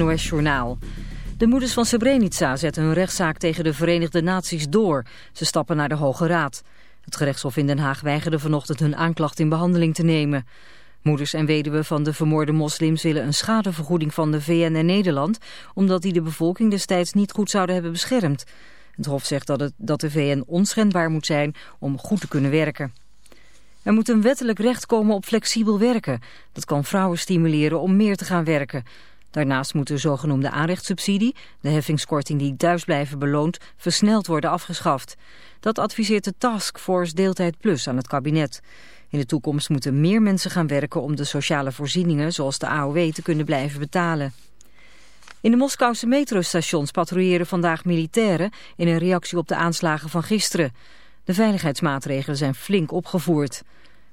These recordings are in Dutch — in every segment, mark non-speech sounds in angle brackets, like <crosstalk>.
NOS. De moeders van Srebrenica zetten hun rechtszaak tegen de Verenigde Naties door. Ze stappen naar de Hoge Raad. Het gerechtshof in Den Haag weigerde vanochtend hun aanklacht in behandeling te nemen. Moeders en weduwen van de vermoorde moslims willen een schadevergoeding van de VN en Nederland... omdat die de bevolking destijds niet goed zouden hebben beschermd. Het hof zegt dat, het, dat de VN onschendbaar moet zijn om goed te kunnen werken. Er moet een wettelijk recht komen op flexibel werken. Dat kan vrouwen stimuleren om meer te gaan werken... Daarnaast moet de zogenoemde aanrechtssubsidie, de heffingskorting die thuisblijven beloont, versneld worden afgeschaft. Dat adviseert de Taskforce Deeltijd Plus aan het kabinet. In de toekomst moeten meer mensen gaan werken om de sociale voorzieningen, zoals de AOW, te kunnen blijven betalen. In de Moskouse metrostations patrouilleren vandaag militairen in een reactie op de aanslagen van gisteren. De veiligheidsmaatregelen zijn flink opgevoerd.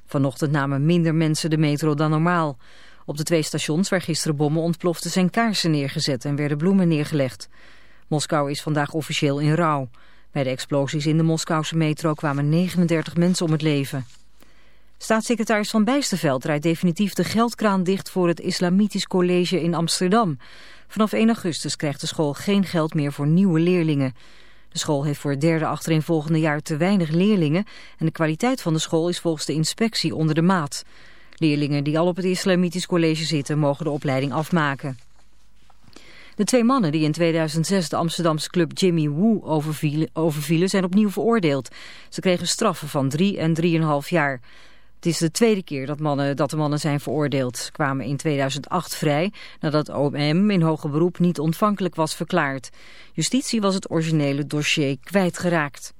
Vanochtend namen minder mensen de metro dan normaal. Op de twee stations waar gisteren bommen ontploften zijn kaarsen neergezet en werden bloemen neergelegd. Moskou is vandaag officieel in rouw. Bij de explosies in de Moskouse metro kwamen 39 mensen om het leven. Staatssecretaris Van Bijsterveld rijdt definitief de geldkraan dicht voor het Islamitisch College in Amsterdam. Vanaf 1 augustus krijgt de school geen geld meer voor nieuwe leerlingen. De school heeft voor het derde achtereenvolgende jaar te weinig leerlingen en de kwaliteit van de school is volgens de inspectie onder de maat. Leerlingen die al op het Islamitisch College zitten mogen de opleiding afmaken. De twee mannen die in 2006 de Amsterdamse club Jimmy Woo overvielen, overvielen zijn opnieuw veroordeeld. Ze kregen straffen van drie en drieënhalf jaar. Het is de tweede keer dat, mannen, dat de mannen zijn veroordeeld. Ze kwamen in 2008 vrij nadat OM in hoger beroep niet ontvankelijk was verklaard. Justitie was het originele dossier kwijtgeraakt.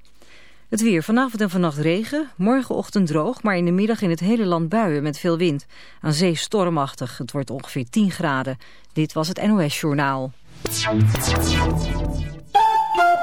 Het weer. Vanavond en vannacht regen. Morgenochtend droog, maar in de middag in het hele land buien met veel wind. Aan zee stormachtig. Het wordt ongeveer 10 graden. Dit was het NOS Journaal.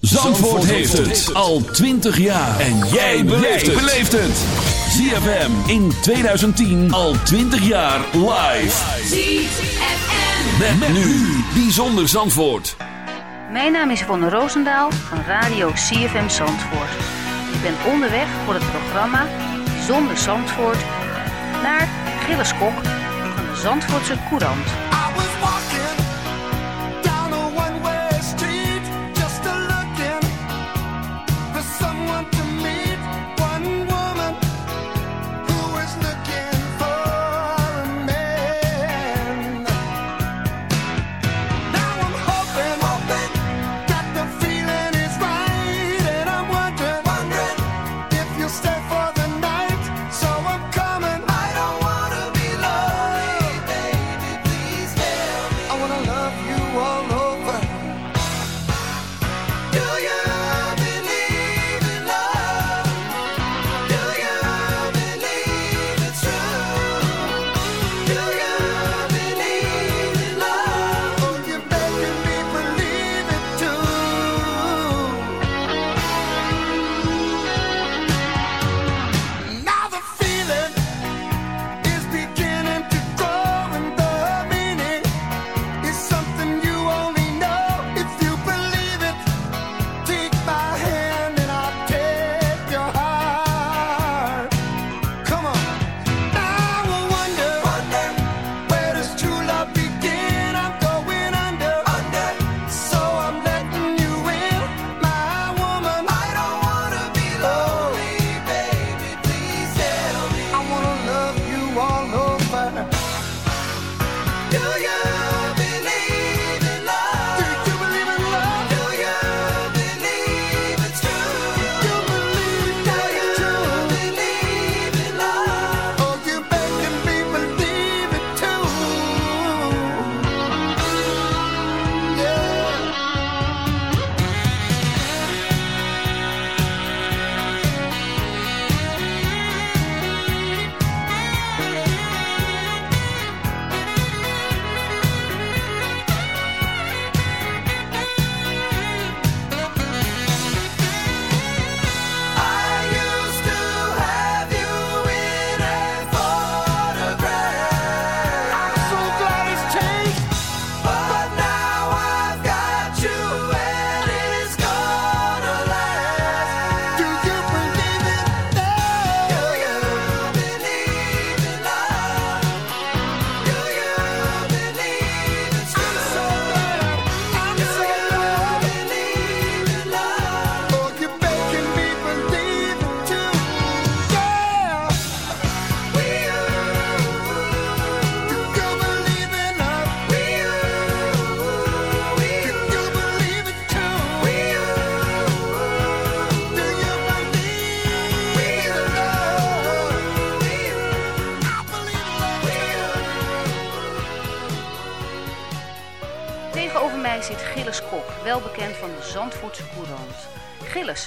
Zandvoort heeft het al 20 jaar. En jij beleeft het. ZFM in 2010 al 20 jaar live. ZFM. Met, nu bijzonder Zandvoort. Mijn naam is Yvonne Roosendaal van Radio CFM Zandvoort. Ik ben onderweg voor het programma Zonder Zandvoort naar Gilles Kok van de Zandvoortse Courant.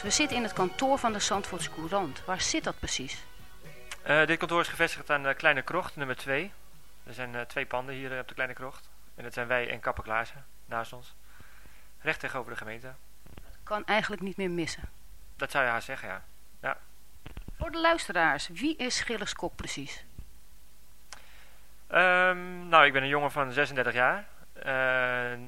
We zitten in het kantoor van de Zandvoortse Courant. Waar zit dat precies? Uh, dit kantoor is gevestigd aan de Kleine Krocht, nummer 2. Er zijn uh, twee panden hier uh, op de Kleine Krocht. En dat zijn wij en Kappen Klaassen, naast ons. Recht tegenover de gemeente. Kan eigenlijk niet meer missen. Dat zou je haar zeggen, ja. ja. Voor de luisteraars, wie is Gilles Kok precies? Um, nou, ik ben een jongen van 36 jaar. Uh,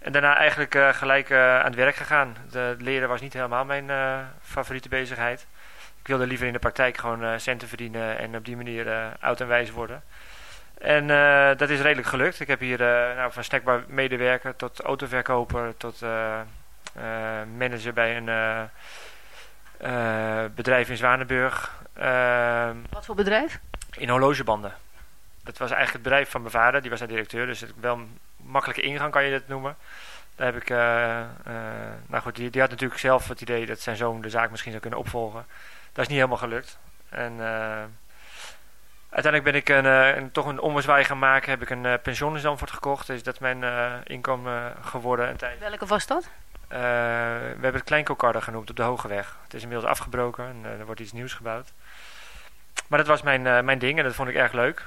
En daarna eigenlijk gelijk aan het werk gegaan. De leren was niet helemaal mijn favoriete bezigheid. Ik wilde liever in de praktijk gewoon centen verdienen en op die manier oud en wijs worden. En dat is redelijk gelukt. Ik heb hier nou, van snackbar medewerker tot autoverkoper tot manager bij een bedrijf in Zwanenburg. Uh, Wat voor bedrijf? In horlogebanden. Dat was eigenlijk het bedrijf van mijn vader, die was de directeur, dus het wel een makkelijke ingang kan je dat noemen. Daar heb ik, uh, nou goed, die, die, had natuurlijk zelf het idee dat zijn zoon de zaak misschien zou kunnen opvolgen. Dat is niet helemaal gelukt. En uiteindelijk ben ik een, een, toch een ommezwaai gaan maken, heb ik een pensioen in Zandvoort gekocht. Dus dat is mijn inkomen geworden. Een tijd. Welke was dat? We hebben het Kleinkokarde genoemd op de Hogeweg. Het is inmiddels afgebroken en er wordt iets nieuws gebouwd. Maar dat was mijn, mijn ding en dat vond ik erg leuk.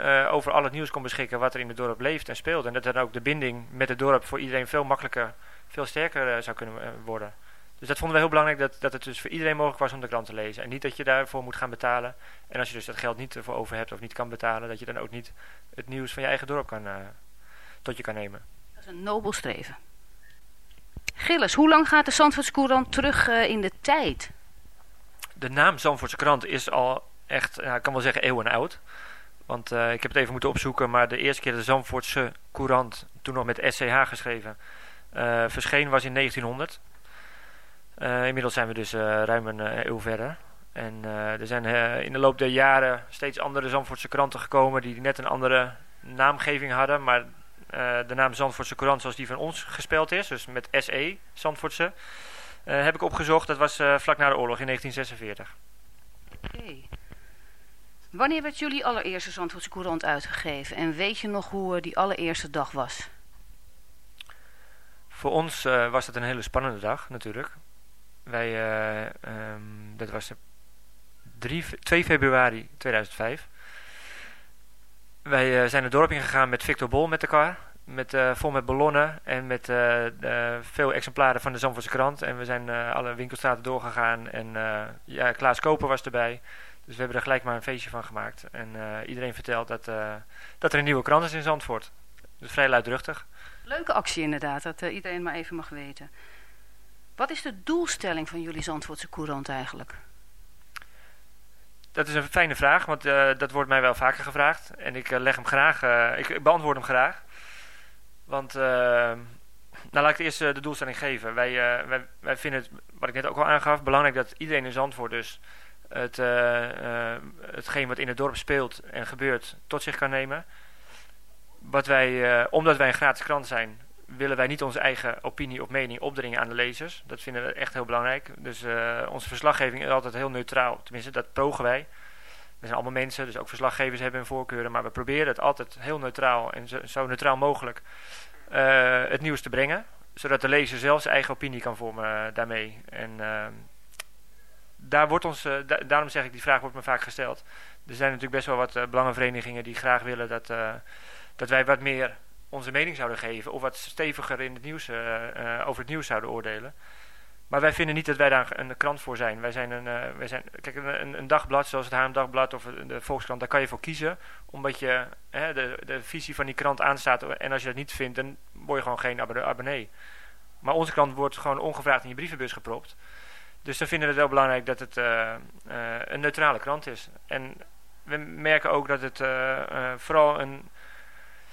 eh, over al het nieuws kon beschikken wat er in het dorp leeft en speelt. En dat dan ook de binding met het dorp voor iedereen veel makkelijker, veel sterker eh, zou kunnen eh, worden. Dus dat vonden we heel belangrijk, dat, dat het dus voor iedereen mogelijk was om de krant te lezen. En niet dat je daarvoor moet gaan betalen. En als je dus dat geld niet ervoor over hebt of niet kan betalen, dat je dan ook niet het nieuws van je eigen dorp kan, tot je kan nemen. Dat is een nobel streven. Gilles, hoe lang gaat de Zandvoorts courant terug in de tijd? De naam Zandvoortse krant is al echt, ja, ik kan wel zeggen eeuwen oud. Want eh, ik heb het even moeten opzoeken, maar de eerste keer de Zandvoortse courant, toen nog met SCH geschreven, eh, verscheen was in 1900. Eh, inmiddels zijn we dus ruim een eeuw verder. En er zijn in de loop der jaren steeds andere Zandvoortse kranten gekomen die net een andere naamgeving hadden. Maar de naam Zandvoortse Courant zoals die van ons gespeld is, dus met SE, Zandvoortse, heb ik opgezocht. Dat was vlak na de oorlog in 1946. Oké. Wanneer werd jullie allereerste Zandvoortse courant uitgegeven? En weet je nog hoe eh, die allereerste dag was? Voor ons eh, was het een hele spannende dag natuurlijk. Wij, eh, ehm, dat was 3, 2 februari 2005. Wij zijn het dorp ingegaan met Victor Bol met elkaar. Met, vol met ballonnen en met veel exemplaren van de Zandvoortse krant. En we zijn alle winkelstraten doorgegaan. En ja, Klaas Koper was erbij. Dus we hebben er gelijk maar een feestje van gemaakt. En eh, iedereen vertelt dat, eh, dat er een nieuwe krant is in Zandvoort. Dus vrij luidruchtig. Leuke actie inderdaad, dat eh, iedereen maar even mag weten. Wat is de doelstelling van jullie Zandvoortse courant eigenlijk? Dat is een fijne vraag, want dat wordt mij wel vaker gevraagd. En ik leg hem graag, ik, ik beantwoord hem graag. Want, nou laat ik eerst de doelstelling geven. Wij, wij, wij vinden het, wat ik net ook al aangaf, belangrijk dat iedereen in Zandvoort dus het, eh, eh, hetgeen wat in het dorp speelt en gebeurt tot zich kan nemen. Wat wij, eh, omdat wij een gratis krant zijn, willen wij niet onze eigen opinie of mening opdringen aan de lezers. Dat vinden we echt heel belangrijk. Dus onze verslaggeving is altijd heel neutraal. Tenminste, dat pogen wij. We zijn allemaal mensen, dus ook verslaggevers hebben hun voorkeuren. Maar we proberen het altijd heel neutraal en zo, neutraal mogelijk het nieuws te brengen. Zodat de lezer zelf zijn eigen opinie kan vormen daarmee. En ehm, daar wordt ons, eh, da- daarom zeg ik, die vraag wordt me vaak gesteld. Er zijn natuurlijk best wel wat eh, belangenverenigingen die graag willen dat, eh, dat wij wat meer onze mening zouden geven. Of wat steviger in het nieuws, over het nieuws zouden oordelen. Maar wij vinden niet dat wij daar een krant voor zijn. Wij zijn een, wij zijn, kijk, een, een- dagblad zoals het Haarlem Dagblad of de Volkskrant, daar kan je voor kiezen. Omdat je hè, de, de visie van die krant aanstaat. En als je dat niet vindt, dan word je gewoon geen abonne- abonnee. Maar onze krant wordt gewoon ongevraagd in je brievenbus gepropt. Dus dan vinden we het wel belangrijk dat het eh, eh, een neutrale krant is. En we merken ook dat het eh, vooral een...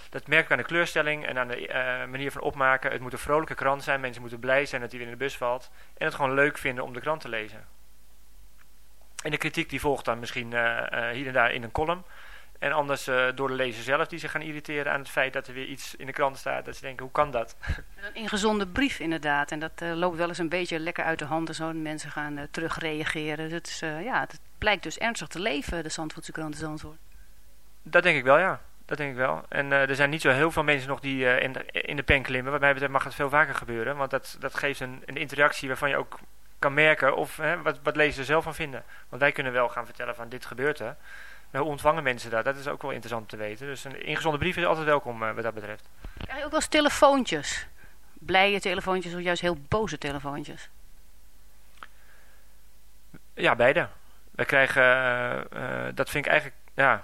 Dat merk ik aan de kleurstelling en aan de manier van opmaken. Het moet een vrolijke krant zijn. Mensen moeten blij zijn dat hij weer in de bus valt. En het gewoon leuk vinden om de krant te lezen. En de kritiek die volgt dan misschien hier en daar in een column. En anders eh, door de lezer zelf die zich gaan irriteren aan het feit dat er weer iets in de krant staat. Dat ze denken, hoe kan dat? <laughs> Een ingezonde brief inderdaad. En dat eh, loopt wel eens een beetje lekker uit de hand en zo. En mensen gaan eh, terugreageren. Dus het, is, ja, het blijkt dus ernstig te leven, de Zandvoortse krant Zandvoort. Dat denk ik wel, ja. Dat denk ik wel. En er zijn niet zo heel veel mensen nog die in, de, in de pen klimmen. Wat mij betreft mag het veel vaker gebeuren. Want dat, dat geeft een, een interactie waarvan je ook kan merken of hè, wat, wat lezers er zelf van vinden. Want wij kunnen wel gaan vertellen van dit gebeurt er. Maar hoe ontvangen mensen dat? Dat is ook wel interessant om te weten. Dus een ingezonde brief is altijd welkom eh, wat dat betreft. Krijg je ook wel eens telefoontjes? Blije telefoontjes of juist heel boze telefoontjes? Ja, beide. Wij krijgen, eh, eh, dat vind ik eigenlijk, ja,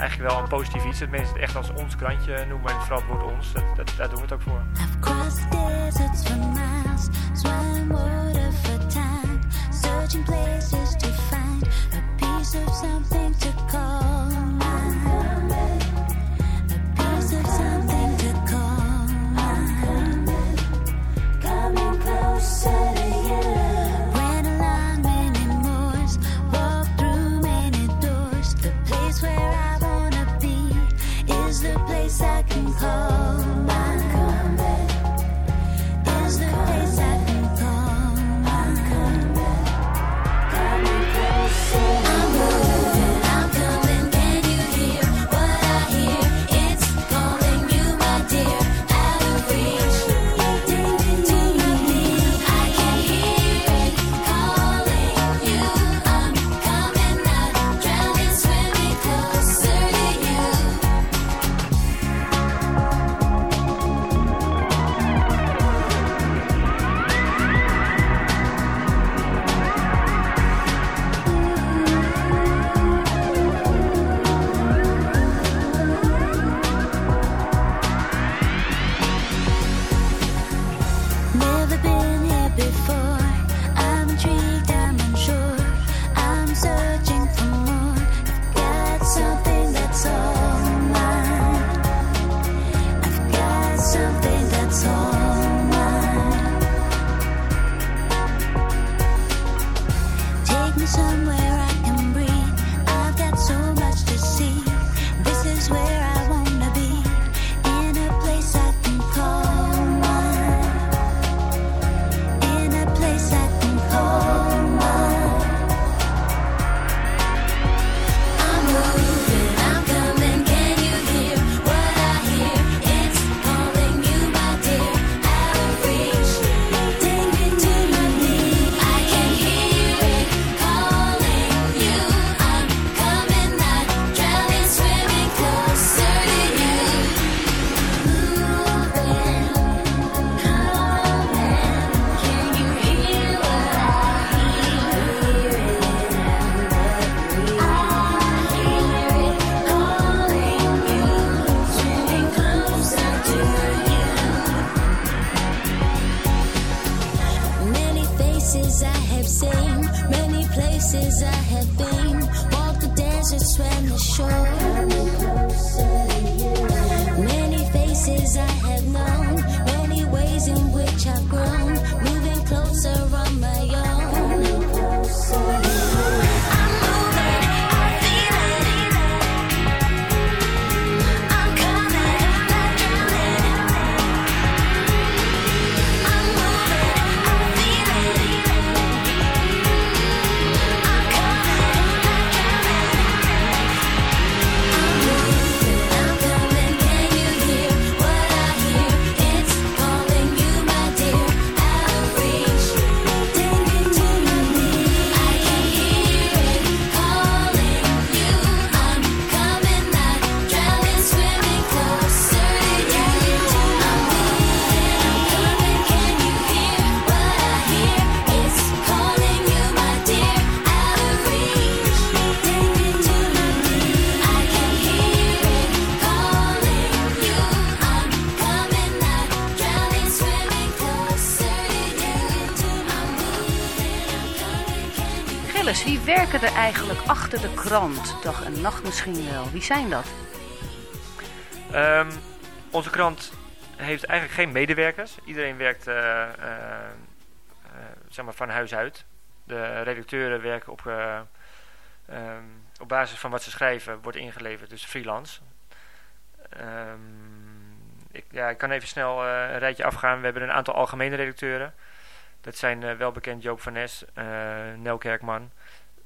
eigenlijk wel een positief iets. Dat mensen het echt als ons krantje noemen. En vooral het woord ons. Dat, dat, daar doen we het ook voor. Achter de krant? Dag en nacht misschien wel. Wie zijn dat? Ehm, onze krant heeft eigenlijk geen medewerkers. Iedereen werkt eh, eh, eh, zeg maar van huis uit. De redacteuren werken op, eh, ehm, op basis van wat ze schrijven, wordt ingeleverd, dus freelance. Ehm, ik, ja, ik kan even snel een rijtje afgaan. We hebben een aantal algemene redacteuren. Dat zijn eh, welbekend Joop van Nes, eh, Nel Kerkman.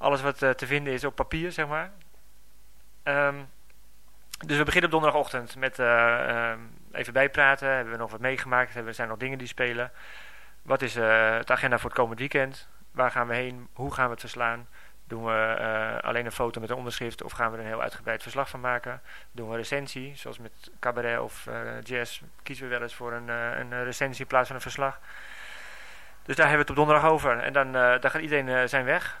alles wat eh, te vinden is op papier, zeg maar. Ehm, dus we beginnen op donderdagochtend met eh, ehm, even bijpraten. Hebben we nog wat meegemaakt? Hebben, zijn er nog dingen die spelen? Wat is eh, het agenda voor het komend weekend? Waar gaan we heen? Hoe gaan we het verslaan? Doen we alleen een foto met een onderschrift of gaan we er een heel uitgebreid verslag van maken? Doen we een recensie, zoals met cabaret of jazz, kiezen we wel eens voor een, een recensie in plaats van een verslag. Dus daar hebben we het op donderdag over. En dan, dan gaat iedereen zijn weg.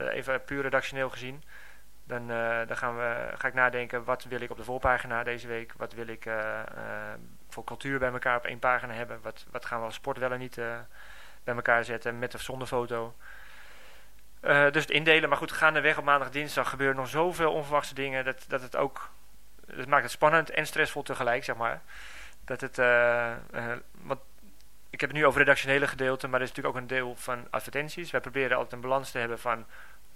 De- even puur redactioneel gezien. Dan, eh, dan gaan we, ga ik nadenken, wat wil ik op de voorpagina deze week? Wat wil ik eh, eh, voor cultuur bij elkaar op één pagina hebben? Wat, wat gaan we als sport wel en niet eh, bij elkaar zetten, met of zonder foto? Eh, dus het indelen, maar goed, gaandeweg op maandag, dinsdag gebeuren nog zoveel onverwachte dingen dat, dat het ook, het maakt het spannend en stressvol tegelijk, zeg maar. Dat het, eh, eh, want ik heb het nu over redactionele gedeelte, maar er is natuurlijk ook een deel van advertenties. Wij proberen altijd een balans te hebben van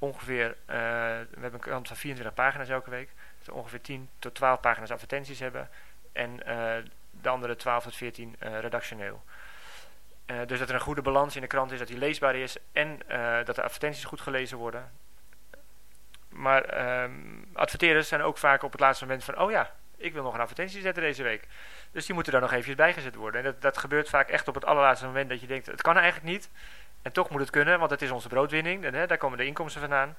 ongeveer, eh, we hebben een krant van 24 pagina's elke week. Dus ongeveer 10 tot 12 pagina's advertenties hebben. En eh, de andere 12 tot 14 eh, redactioneel. Dus dat er een goede balans in de krant is, dat die leesbaar is en dat de advertenties goed gelezen worden. Maar ehm, adverteerders zijn ook vaak op het laatste moment van, oh ja, ik wil nog een advertentie zetten deze week. Dus die moeten daar nog eventjes bijgezet worden. En dat, dat gebeurt vaak echt op het allerlaatste moment dat je denkt, het kan eigenlijk niet. En toch moet het kunnen, want het is onze broodwinning. Hè, daar komen de inkomsten vandaan.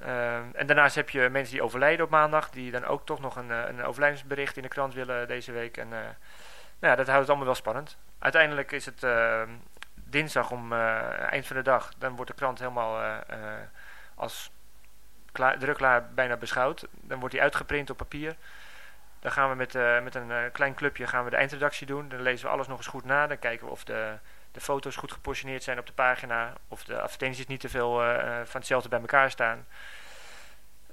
Ehm, en daarnaast heb je mensen die overlijden op maandag, die dan ook toch nog een, eh, een overlijdensbericht in de krant willen deze week. En eh, nou ja, dat houdt het allemaal wel spannend. Uiteindelijk is het ehm, dinsdag om eh, eind van de dag, dan wordt de krant helemaal als klaar, drukklaar bijna beschouwd. Dan wordt die uitgeprint op papier. Dan gaan we met, met een klein clubje gaan we de eindredactie doen. Dan lezen we alles nog eens goed na. Dan kijken we of de, de foto's goed gepositioneerd zijn op de pagina. Of de advertenties niet te veel eh, van hetzelfde bij elkaar staan.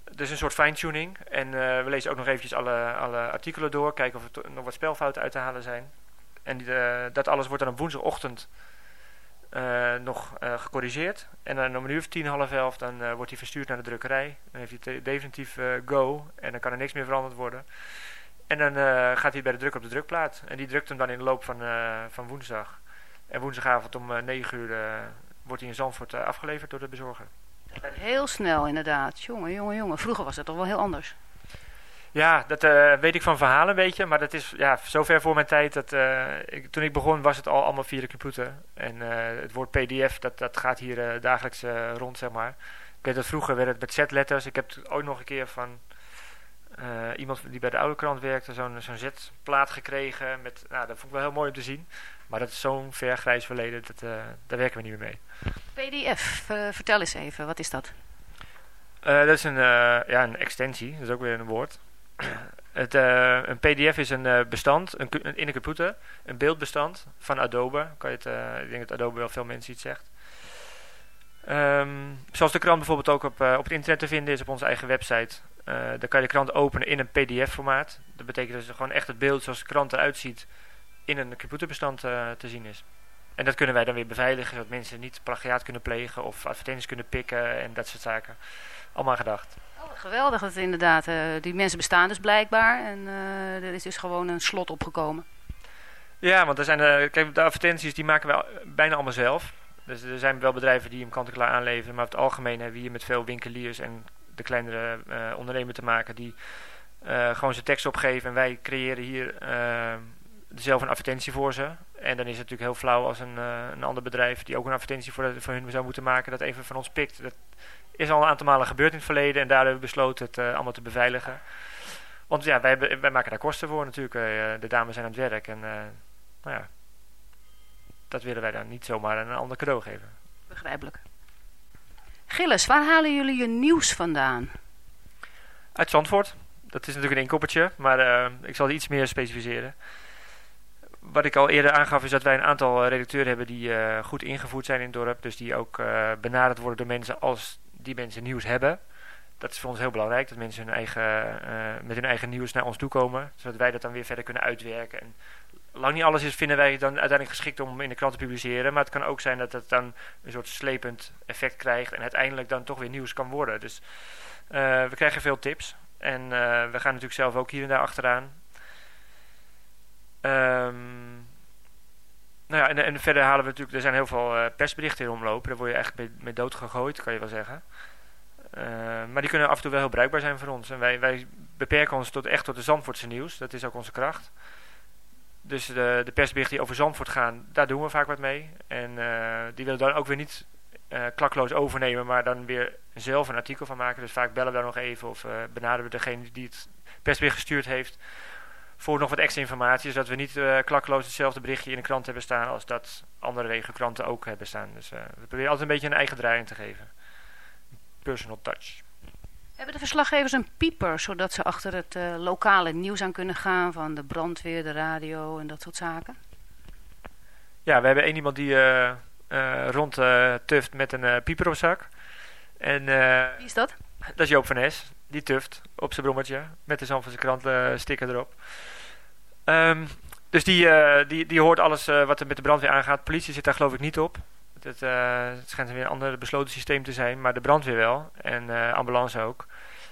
dus een soort fine-tuning. En eh, we lezen ook nog eventjes alle, alle artikelen door. Kijken of er nog wat spelfouten uit te halen zijn. En eh, dat alles wordt dan op woensdagochtend eh, nog eh, gecorrigeerd. En dan om een uur of tien, half elf, dan eh, wordt hij verstuurd naar de drukkerij. Dan heeft hij definitief eh, go. En dan kan er niks meer veranderd worden. En dan eh, gaat hij bij de druk op de drukplaat. En die drukt hem dan in de loop van, eh, van woensdag. En woensdagavond om eh, 9 uur eh, wordt hij in Zandvoort eh, afgeleverd door de bezorger. Heel snel inderdaad. Jongen, jongen, jongen. Vroeger was dat toch wel heel anders. Ja, dat eh, weet ik van verhalen een beetje. Maar dat is ja, zover voor mijn tijd. Dat, eh, ik, toen ik begon was het al allemaal via de computer. En eh, het woord pdf, dat, dat gaat hier eh, dagelijks eh, rond, zeg maar. Ik weet dat vroeger werd het met z-letters. Ik heb het ooit nog een keer van eh, iemand die bij de oude krant werkte... zo'n zo'n z-plaat gekregen. Met, nou, dat vond ik wel heel mooi om te zien. Maar dat is zo'n ver grijs verleden. Dat, eh, daar werken we niet meer mee. PDF, eh, vertel eens even, wat is dat? Dat is een, ja, een extensie, dat is ook weer een woord. <clears throat> Het, een PDF is een bestand een, in een computer, een beeldbestand van Adobe. Kan je het, ik denk dat Adobe wel veel mensen iets zegt. Ehm, zoals de krant bijvoorbeeld ook op, op het internet te vinden is op onze eigen website. Eh dan kan je de krant openen in een PDF-formaat. Dat betekent dus gewoon echt het beeld zoals de krant eruit ziet in een computerbestand eh, te zien is. En dat kunnen wij dan weer beveiligen, zodat mensen niet plagiaat kunnen plegen of advertenties kunnen pikken en dat soort zaken. Allemaal gedacht. Oh, geweldig dat inderdaad. eh, die mensen bestaan dus blijkbaar. En er is dus gewoon een slot opgekomen. Ja, want er zijn, kijk, de advertenties die maken we bijna allemaal zelf. Dus er zijn wel bedrijven die hem kant-en-klaar aanleveren. Maar over het algemeen hebben we hier met veel winkeliers en de kleinere eh ondernemers te maken die eh, gewoon zijn tekst opgeven. En wij creëren hier eh, zelf een advertentie voor ze. En dan is het natuurlijk heel flauw als een, een ander bedrijf die ook een advertentie voor, voor hun zou moeten maken, dat even van ons pikt. Dat is al een aantal malen gebeurd in het verleden en daar hebben we besloten het allemaal te beveiligen. Want ja, wij, wij maken daar kosten voor natuurlijk. De dames zijn aan het werk en nou ja, dat willen wij dan niet zomaar aan een ander cadeau geven. Begrijpelijk. Gilles, waar halen jullie je nieuws vandaan? Uit Zandvoort. Dat is natuurlijk een inkoppertje, maar eh, ik zal iets meer specificeren. Wat ik al eerder aangaf is dat wij een aantal eh, redacteuren hebben die eh, goed ingevoerd zijn in het dorp. Dus die ook benaderd worden door mensen als die mensen nieuws hebben. Dat is voor ons heel belangrijk, dat mensen hun eigen, met hun eigen nieuws naar ons toe komen. Zodat wij dat dan weer verder kunnen uitwerken. En lang niet alles is, vinden wij dan uiteindelijk geschikt om in de krant te publiceren. Maar het kan ook zijn dat het dan een soort slepend effect krijgt. En uiteindelijk dan toch weer nieuws kan worden. Dus eh, we krijgen veel tips. En eh, we gaan natuurlijk zelf ook hier en daar achteraan. Ehm, nou ja, en, en verder halen we natuurlijk... Er zijn heel veel eh, persberichten in omlopen. Daar word je echt mee, dood gegooid, kan je wel zeggen. Maar die kunnen af en toe wel heel bruikbaar zijn voor ons. En wij, wij beperken ons tot, echt tot de Zandvoortse nieuws. Dat is ook onze kracht. Dus de, de persberichten die over Zandvoort gaan, daar doen we vaak wat mee. En eh, die willen dan ook weer niet eh, klakloos overnemen, maar dan weer zelf een artikel van maken. Dus vaak bellen we daar nog even of eh, benaderen we degene die het persbericht gestuurd heeft voor nog wat extra informatie. Zodat we niet klakloos hetzelfde berichtje in de krant hebben staan als dat andere regiokranten ook hebben staan. Dus we proberen altijd een beetje een eigen draai in te geven. Personal touch. Hebben de verslaggevers een pieper, zodat ze achter het eh, lokale nieuws aan kunnen gaan van de brandweer, de radio en dat soort zaken? Ja, we hebben één iemand die eh rond tuft met een pieper op zak. En Wie is dat? dat is Joop van Nes. Die tuft op zijn brommertje met de Zandvoortse krant eh, sticker erop. Ehm, dus die, die, die hoort alles wat er met de brandweer aangaat. Politie zit daar geloof ik niet op. Het, eh, het schijnt weer een ander besloten systeem te zijn, maar de brandweer wel. En eh, ambulance ook.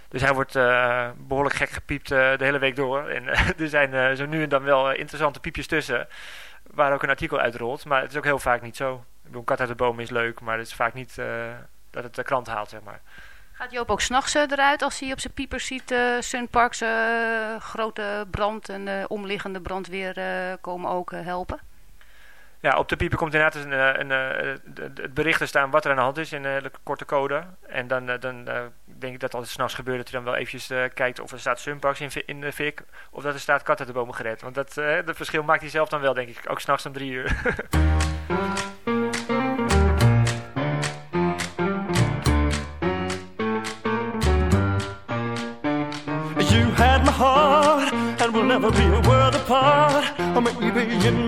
Dus hij wordt eh, behoorlijk gek gepiept de hele week door. En <laughs> er zijn zo nu en dan wel interessante piepjes tussen. Waar ook een artikel uitrolt. Maar het is ook heel vaak niet zo. Een kat uit de boom is leuk, maar het is vaak niet dat het de krant haalt, zeg maar. Gaat Joop ook s'nachts eruit als hij op zijn piepers ziet uh, Sunparks uh, grote brand en uh, omliggende brandweer komen ook helpen? Ja, op de pieper komt inderdaad een, een, een, het bericht te staan wat er aan de hand is in een korte code. En dan, dan denk ik dat altijd s'nachts gebeurt dat hij dan wel eventjes kijkt of er staat Sunparks in, in de fik of dat er staat kat uit de bomen gered. Want dat, uh, verschil maakt hij zelf dan wel, denk ik. Ook s'nachts om drie uur. <laughs> You had my heart, and we'll never be a world apart. Or maybe in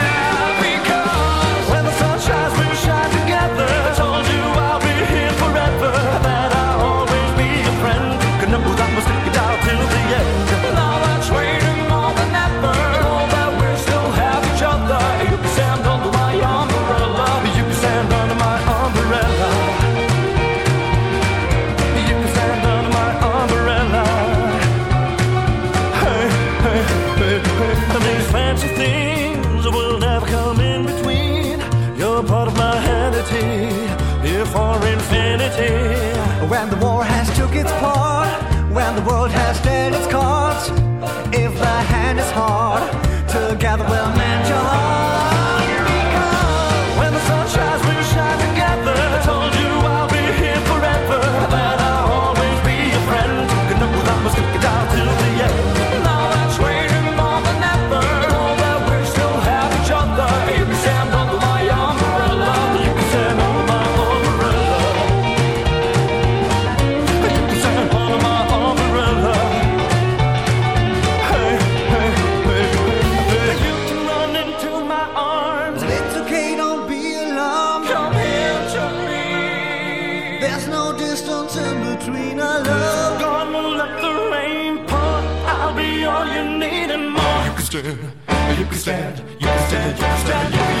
all you need and more. You can stand, you can stand, you can stand, you can stand. You can stand.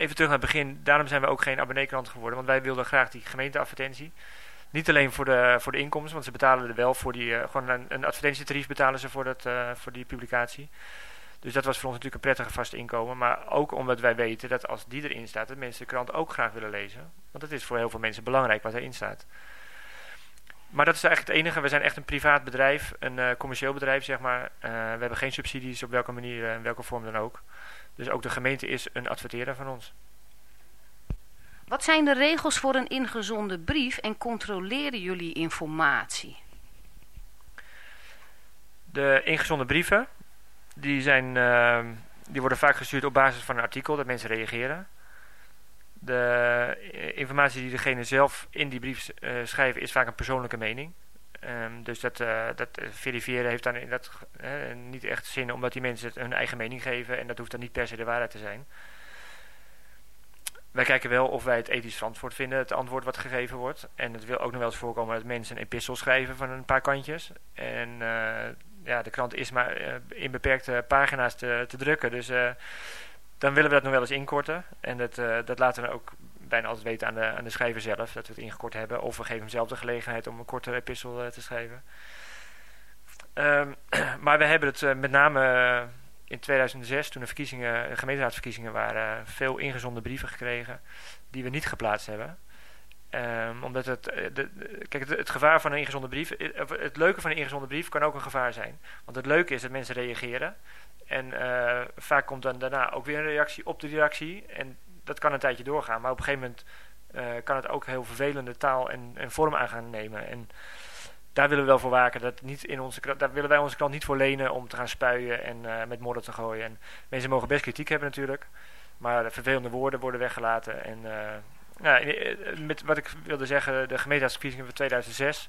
Even terug naar het begin, daarom zijn we ook geen abonneekrant geworden, want wij wilden graag die gemeenteadvertentie. Niet alleen voor de, voor de inkomsten, want ze betalen er wel voor die, eh, gewoon een, advertentietarief betalen ze voor, dat, eh, voor die publicatie. Dus dat was voor ons natuurlijk een prettige vaste inkomen. Maar ook omdat wij weten dat als die erin staat, dat mensen de krant ook graag willen lezen. Want het is voor heel veel mensen belangrijk wat erin staat. Maar dat is eigenlijk het enige. We zijn echt een privaat bedrijf, een eh, commercieel bedrijf, zeg maar. We hebben geen subsidies op welke manier en welke vorm dan ook. Dus ook de gemeente is een adverteerder van ons. Wat zijn de regels voor een ingezonden brief en controleren jullie informatie? De ingezonden brieven, die, zijn, ehm, die worden vaak gestuurd op basis van een artikel, dat mensen reageren. De eh, informatie die degene zelf in die brief eh, schrijven is vaak een persoonlijke mening. Ehm, dus dat, eh, dat eh, verifiëren heeft dan in dat, niet echt zin, omdat die mensen het hun eigen mening geven. En dat hoeft dan niet per se de waarheid te zijn. Wij kijken wel of wij het ethisch verantwoord vinden, het antwoord wat gegeven wordt. En het wil ook nog wel eens voorkomen dat mensen een epistel schrijven van een paar kantjes. En eh, ja, de krant is maar in beperkte pagina's te, te drukken. Dus dan willen we dat nog wel eens inkorten. En dat, dat laten we ook bijna altijd weten aan de, aan de schrijver zelf, dat we het ingekort hebben. Of we geven hem zelf de gelegenheid om een korte epistel eh, te schrijven. Ehm, <clears throat> maar we hebben het eh, met name eh, in 2006, toen de verkiezingen, gemeenteraadsverkiezingen waren, veel ingezonden brieven gekregen die we niet geplaatst hebben. Ehm, omdat het, de, kijk, het, gevaar van een ingezonde brief, het leuke van een ingezonde brief kan ook een gevaar zijn. Want het leuke is dat mensen reageren. En vaak komt dan daarna ook weer een reactie op de reactie. En dat kan een tijdje doorgaan. Maar op een gegeven moment eh, kan het ook heel vervelende taal en, en vorm aan gaan nemen. En daar willen we wel voor waken. Dat niet in onze, daar willen wij onze krant niet voor lenen om te gaan spuien en eh, met modder te gooien. En mensen mogen best kritiek hebben natuurlijk. Maar de vervelende woorden worden weggelaten. En eh, nou, met wat ik wilde zeggen, de gemeenteraadsverkiezingen van 2006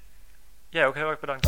Jij ook heel erg bedankt.